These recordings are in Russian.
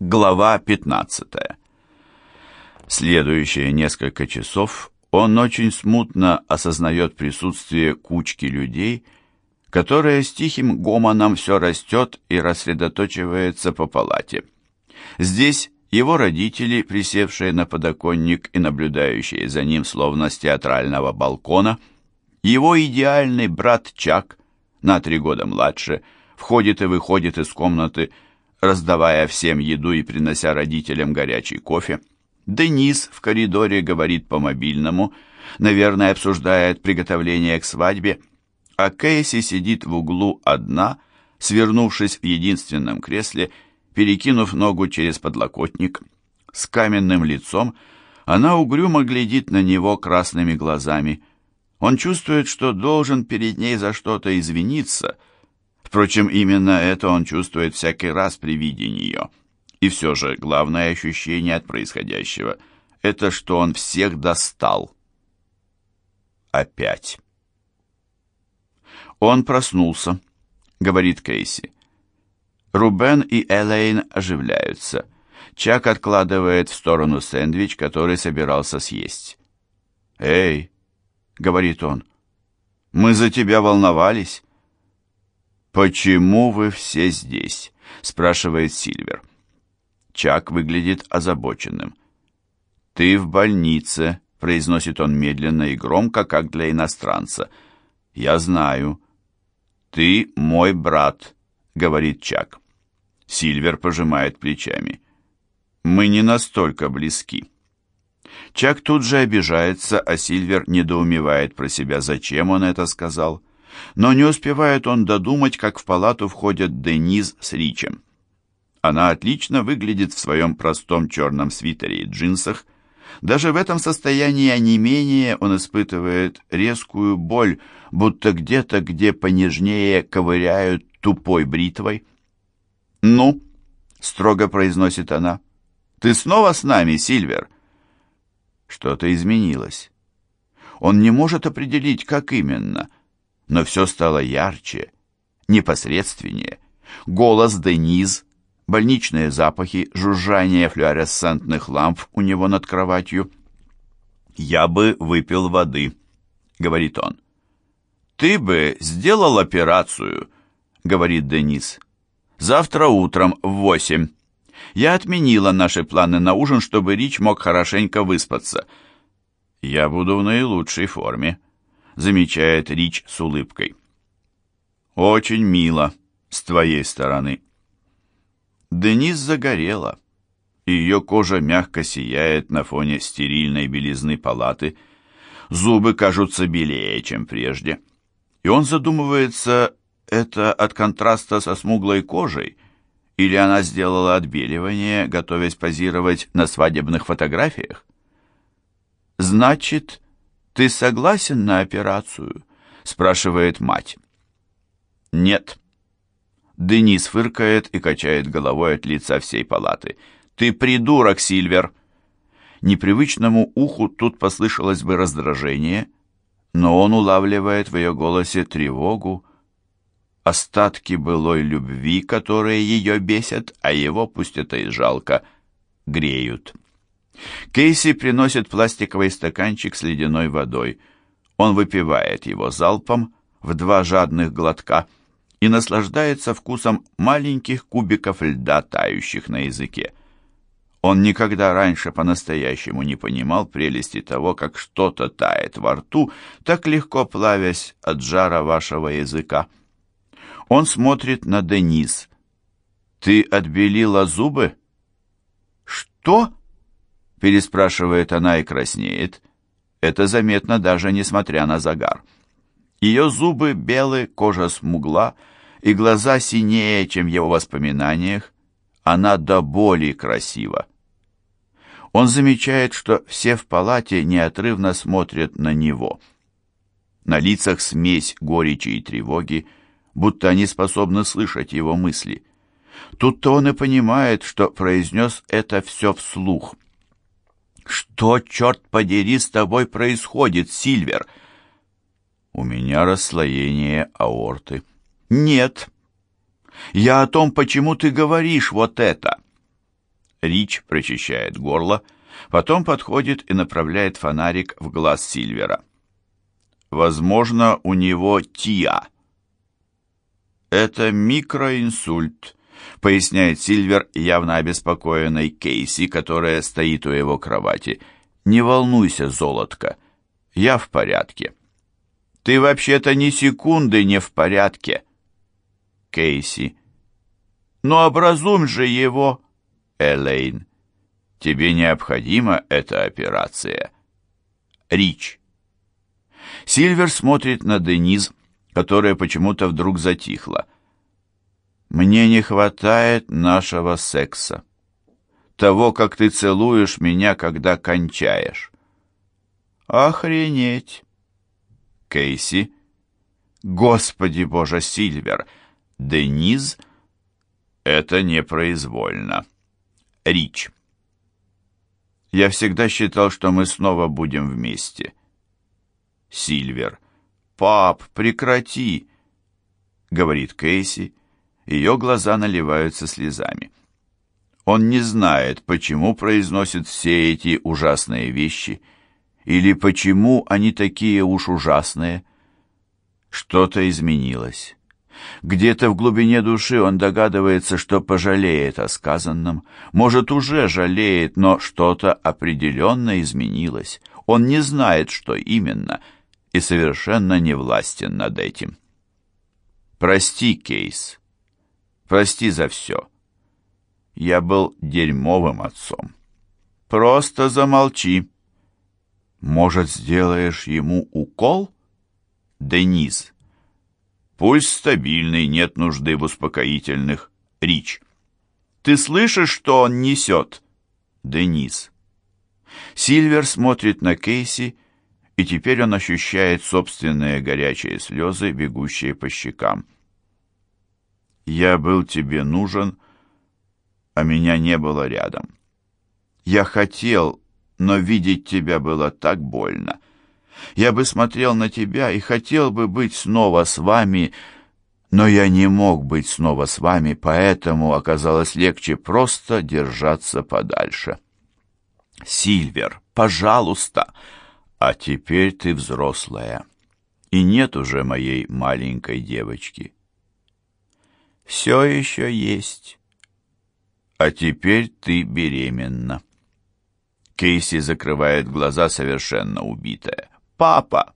Глава 15. Следующие несколько часов он очень смутно осознает присутствие кучки людей, которая с тихим гомоном все растет и рассредоточивается по палате. Здесь его родители, присевшие на подоконник и наблюдающие за ним словно с театрального балкона, его идеальный брат Чак, на три года младше, входит и выходит из комнаты, раздавая всем еду и принося родителям горячий кофе. Денис в коридоре говорит по мобильному, наверное, обсуждает приготовление к свадьбе, а Кейси сидит в углу одна, свернувшись в единственном кресле, перекинув ногу через подлокотник. С каменным лицом она угрюмо глядит на него красными глазами. Он чувствует, что должен перед ней за что-то извиниться — Впрочем, именно это он чувствует всякий раз при виде нее. И все же главное ощущение от происходящего – это что он всех достал. Опять. Он проснулся, говорит Кейси. Рубен и Элейн оживляются. Чак откладывает в сторону сэндвич, который собирался съесть. «Эй!» — говорит он. «Мы за тебя волновались». «Почему вы все здесь?» — спрашивает Сильвер. Чак выглядит озабоченным. «Ты в больнице», — произносит он медленно и громко, как для иностранца. «Я знаю». «Ты мой брат», — говорит Чак. Сильвер пожимает плечами. «Мы не настолько близки». Чак тут же обижается, а Сильвер недоумевает про себя, зачем он это сказал. Но не успевает он додумать, как в палату входят Дениз с Ричем. Она отлично выглядит в своем простом черном свитере и джинсах. Даже в этом состоянии онемения он испытывает резкую боль, будто где-то, где понежнее ковыряют тупой бритвой. «Ну?» — строго произносит она. «Ты снова с нами, Сильвер?» Что-то изменилось. Он не может определить, как именно — но все стало ярче, непосредственнее. Голос Дениз, больничные запахи, жужжание флуоресцентных ламп у него над кроватью. «Я бы выпил воды», — говорит он. «Ты бы сделал операцию», — говорит Денис. «Завтра утром в восемь. Я отменила наши планы на ужин, чтобы Рич мог хорошенько выспаться. Я буду в наилучшей форме», замечает Рич с улыбкой. «Очень мило с твоей стороны». Денис загорела. Ее кожа мягко сияет на фоне стерильной белизны палаты. Зубы кажутся белее, чем прежде. И он задумывается, это от контраста со смуглой кожей, или она сделала отбеливание, готовясь позировать на свадебных фотографиях? Значит, «Ты согласен на операцию?» — спрашивает мать. «Нет». Денис фыркает и качает головой от лица всей палаты. «Ты придурок, Сильвер!» Непривычному уху тут послышалось бы раздражение, но он улавливает в ее голосе тревогу, остатки былой любви, которые ее бесят, а его, пусть это и жалко, греют. Кейси приносит пластиковый стаканчик с ледяной водой. Он выпивает его залпом в два жадных глотка и наслаждается вкусом маленьких кубиков льда, тающих на языке. Он никогда раньше по-настоящему не понимал прелести того, как что-то тает во рту, так легко плавясь от жара вашего языка. Он смотрит на Денис. «Ты отбелила зубы?» «Что?» Переспрашивает она и краснеет. Это заметно даже несмотря на загар. Ее зубы белые, кожа смугла, и глаза синее, чем в его воспоминаниях. Она до боли красива. Он замечает, что все в палате неотрывно смотрят на него. На лицах смесь горечи и тревоги, будто они способны слышать его мысли. Тут-то он и понимает, что произнес это все вслух — «Что, черт подери, с тобой происходит, Сильвер?» «У меня расслоение аорты». «Нет. Я о том, почему ты говоришь вот это». Рич прочищает горло, потом подходит и направляет фонарик в глаз Сильвера. Возможно, у него ТИА. Это микроинсульт, поясняет Сильвер, явно обеспокоенной Кейси, которая стоит у его кровати. Не волнуйся, золотко, я в порядке. Ты вообще-то ни секунды не в порядке. Кейси. Но образум же его, Элейн. Тебе необходима эта операция. Рич. Сильвер смотрит на Дениз, которая почему-то вдруг затихла. Мне не хватает нашего секса. Того, как ты целуешь меня, когда кончаешь. Охренеть. Кейси. Господи боже, Сильвер. Дениз. Это непроизвольно. Рич. Я всегда считал, что мы снова будем вместе. Сильвер. «Пап, прекрати!» — говорит Кейси. Ее глаза наливаются слезами. Он не знает, почему произносит все эти ужасные вещи, или почему они такие уж ужасные. Что-то изменилось. Где-то в глубине души он догадывается, что пожалеет о сказанном. Может, уже жалеет, но что-то определенно изменилось. Он не знает, что именно, и совершенно не властен над этим. Прости, Кейс. Прости за все. Я был дерьмовым отцом. Просто замолчи. Может, сделаешь ему укол? Денис. Пульс стабильный, нет нужды в успокоительных. Рич. Ты слышишь, что он несет? Денис. Сильвер смотрит на Кейси, и теперь он ощущает собственные горячие слезы, бегущие по щекам. «Я был тебе нужен, а меня не было рядом. Я хотел, но видеть тебя было так больно. Я бы смотрел на тебя и хотел бы быть снова с вами, но я не мог быть снова с вами, поэтому оказалось легче просто держаться подальше. Сильвер, пожалуйста, а теперь ты взрослая, и нет уже моей маленькой девочки. Все еще есть. А теперь ты беременна. Кейси закрывает глаза, совершенно убитая. «Папа!»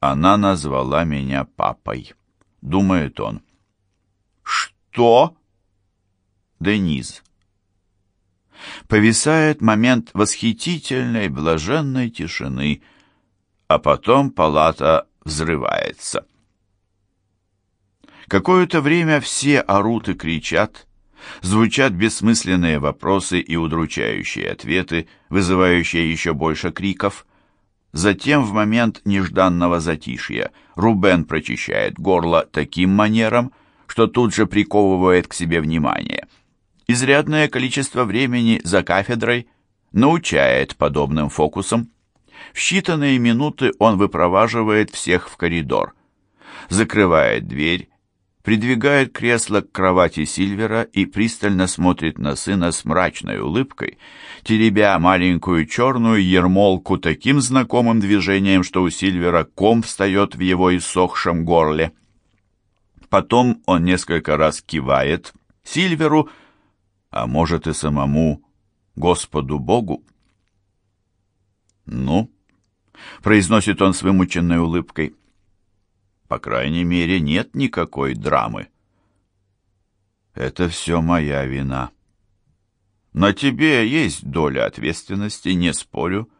Она назвала меня папой, думает он. «Что?» Дениз. Повисает момент восхитительной, блаженной тишины, а потом палата взрывается. Какое-то время все орут и кричат, звучат бессмысленные вопросы и удручающие ответы, вызывающие еще больше криков. Затем, в момент нежданного затишья, Рубен прочищает горло таким манером, что тут же приковывает к себе внимание. Изрядное количество времени за кафедрой научает подобным фокусам. В считанные минуты он выпроваживает всех в коридор, закрывает дверь, придвигает кресло к кровати Сильвера и пристально смотрит на сына с мрачной улыбкой, теребя маленькую черную ермолку таким знакомым движением, что у Сильвера ком встает в его иссохшем горле. Потом он несколько раз кивает Сильверу, а может и самому Господу Богу. «Ну?» — произносит он с вымученной улыбкой. По крайней мере, нет никакой драмы. Это все моя вина. На тебе есть доля ответственности, не спорю,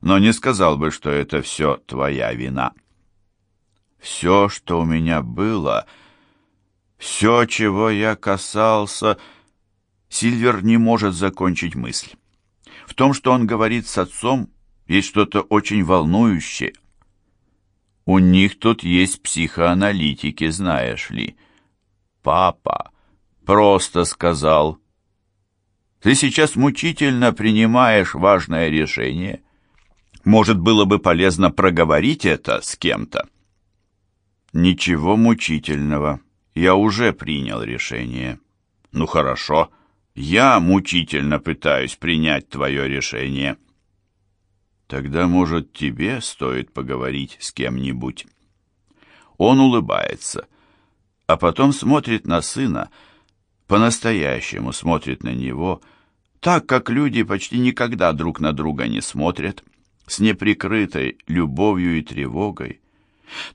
но не сказал бы, что это все твоя вина. Все, что у меня было, все, чего я касался... Сильвер не может закончить мысль. В том, что он говорит с отцом, есть что-то очень волнующее, у них тут есть психоаналитики, знаешь ли. Папа просто сказал. Ты сейчас мучительно принимаешь важное решение. Может, было бы полезно проговорить это с кем-то? Ничего мучительного. Я уже принял решение. Ну хорошо, Я мучительно пытаюсь принять твое решение. Тогда, может, тебе стоит поговорить с кем-нибудь. Он улыбается, а потом смотрит на сына, по-настоящему смотрит на него, так, как люди почти никогда друг на друга не смотрят, с неприкрытой любовью и тревогой,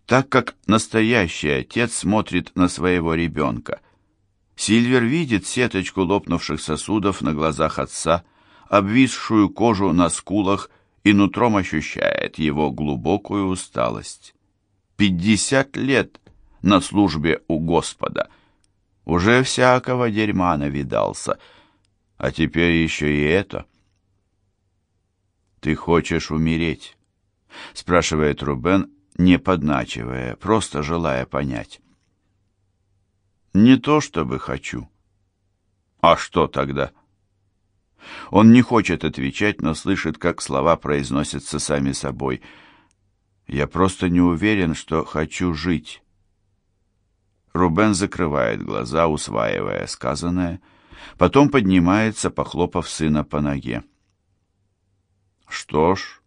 так как настоящий отец смотрит на своего ребенка. Сильвер видит сеточку лопнувших сосудов на глазах отца, обвисшую кожу на скулах и нутром ощущает его глубокую усталость. Пятьдесят лет на службе у Господа. Уже всякого дерьма навидался, а теперь еще и это. «Ты хочешь умереть?» — спрашивает Рубен, не подначивая, просто желая понять. Не то чтобы хочу. А что тогда? Он не хочет отвечать, но слышит, как слова произносятся сами собой. Я просто не уверен, что хочу жить. Рубен закрывает глаза, усваивая сказанное, потом поднимается, похлопав сына по ноге. Что ж,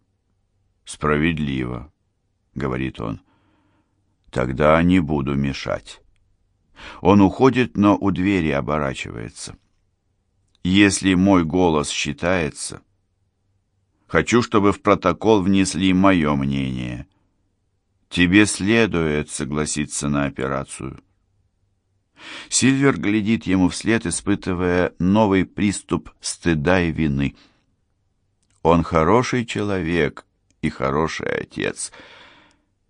справедливо, говорит он. Тогда не буду мешать. Он уходит, но у двери оборачивается. Если мой голос считается, хочу, чтобы в протокол внесли мое мнение. Тебе следует согласиться на операцию. Сильвер глядит ему вслед, испытывая новый приступ стыда и вины. Он хороший человек и хороший отец.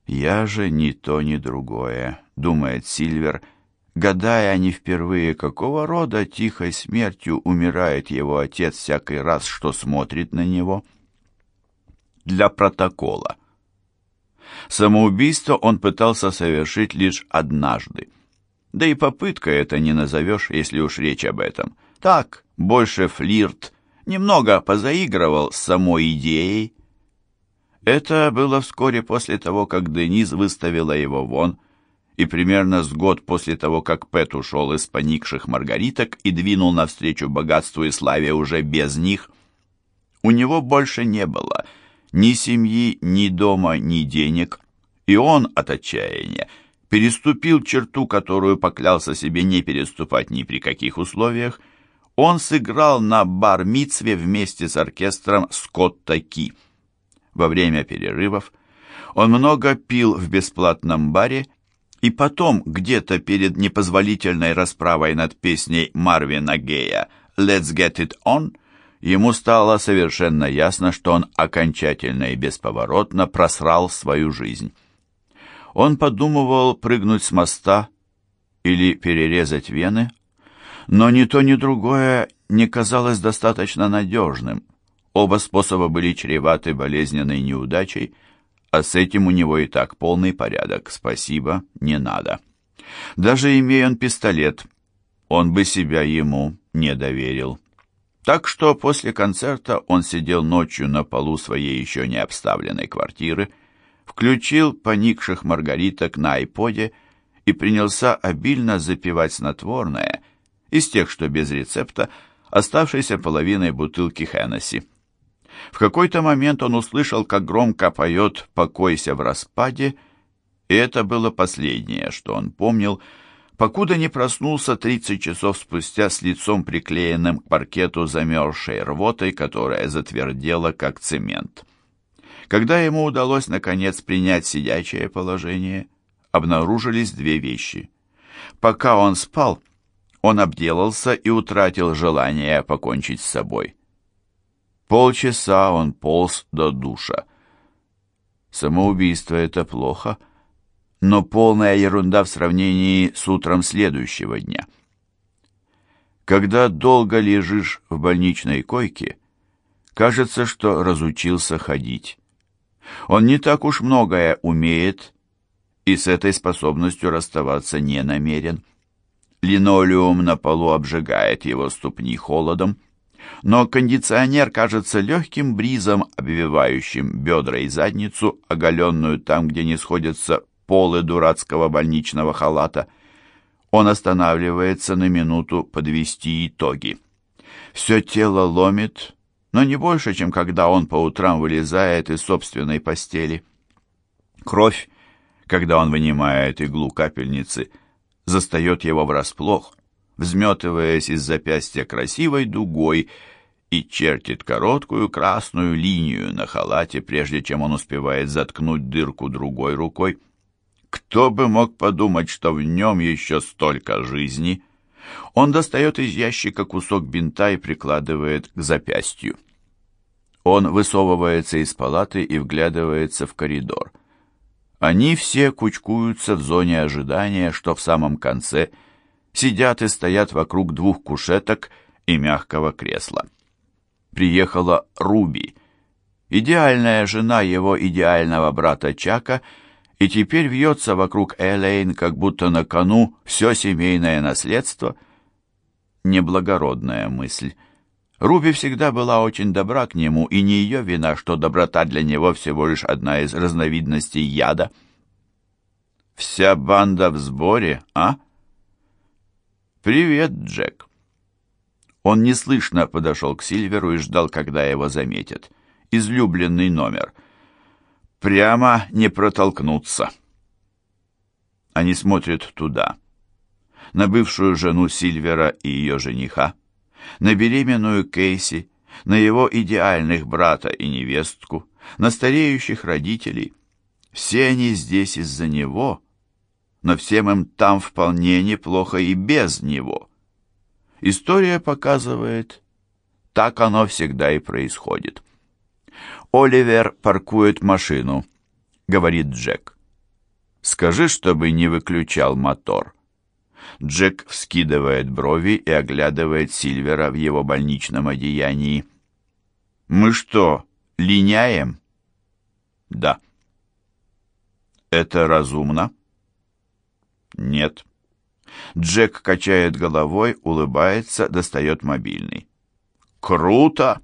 Я же ни то, ни другое, думает Сильвер, — гадая не впервые, какого рода тихой смертью умирает его отец всякий раз, что смотрит на него. Для протокола. Самоубийство он пытался совершить лишь однажды. Да и попытка это не назовешь, если уж речь об этом. Так, больше флирт, немного позаигрывал с самой идеей. Это было вскоре после того, как Денис выставила его вон, и примерно с год после того, как Пэт ушел из поникших маргариток и двинул навстречу богатству и славе уже без них, у него больше не было ни семьи, ни дома, ни денег, и он от отчаяния переступил черту, которую поклялся себе не переступать ни при каких условиях. Он сыграл на бар-мицве вместе с оркестром Скотта Ки. Во время перерывов он много пил в бесплатном баре и потом, где-то перед непозволительной расправой над песней Марвина Гея «Let's get it on», ему стало совершенно ясно, что он окончательно и бесповоротно просрал свою жизнь. Он подумывал прыгнуть с моста или перерезать вены, но ни то, ни другое не казалось достаточно надежным. Оба способа были чреваты болезненной неудачей, а с этим у него и так полный порядок. Спасибо, не надо. Даже имея он пистолет, он бы себя ему не доверил. Так что после концерта он сидел ночью на полу своей еще не обставленной квартиры, включил поникших маргариток на айподе и принялся обильно запивать снотворное из тех, что без рецепта, оставшейся половиной бутылки Хеннесси. В какой-то момент он услышал, как громко поет «Покойся в распаде», и это было последнее, что он помнил, покуда не проснулся 30 часов спустя с лицом приклеенным к паркету замерзшей рвотой, которая затвердела, как цемент. Когда ему удалось, наконец, принять сидячее положение, обнаружились две вещи. Пока он спал, он обделался и утратил желание покончить с собой. Полчаса он полз до душа. Самоубийство — это плохо, но полная ерунда в сравнении с утром следующего дня. Когда долго лежишь в больничной койке, кажется, что разучился ходить. Он не так уж многое умеет и с этой способностью расставаться не намерен. Линолеум на полу обжигает его ступни холодом, но кондиционер кажется легким бризом, обвивающим бедра и задницу, оголенную там, где не сходятся полы дурацкого больничного халата. Он останавливается на минуту подвести итоги. Все тело ломит, но не больше, чем когда он по утрам вылезает из собственной постели. Кровь, когда он вынимает иглу капельницы, застает его врасплох, взметываясь из запястья красивой дугой и чертит короткую красную линию на халате, прежде чем он успевает заткнуть дырку другой рукой. Кто бы мог подумать, что в нем еще столько жизни? Он достает из ящика кусок бинта и прикладывает к запястью. Он высовывается из палаты и вглядывается в коридор. Они все кучкуются в зоне ожидания, что в самом конце сидят и стоят вокруг двух кушеток и мягкого кресла. Приехала Руби, идеальная жена его идеального брата Чака, и теперь вьется вокруг Элейн, как будто на кону все семейное наследство. Неблагородная мысль. Руби всегда была очень добра к нему, и не ее вина, что доброта для него всего лишь одна из разновидностей яда. «Вся банда в сборе, а?» «Привет, Джек». Он неслышно подошел к Сильверу и ждал, когда его заметят. Излюбленный номер. Прямо не протолкнуться. Они смотрят туда. На бывшую жену Сильвера и ее жениха на беременную Кейси, на его идеальных брата и невестку, на стареющих родителей. Все они здесь из-за него, но всем им там вполне неплохо и без него. История показывает, так оно всегда и происходит. «Оливер паркует машину», — говорит Джек. «Скажи, чтобы не выключал мотор». Джек вскидывает брови и оглядывает Сильвера в его больничном одеянии. «Мы что, линяем?» «Да». «Это разумно?» «Нет». Джек качает головой, улыбается, достает мобильный. «Круто!»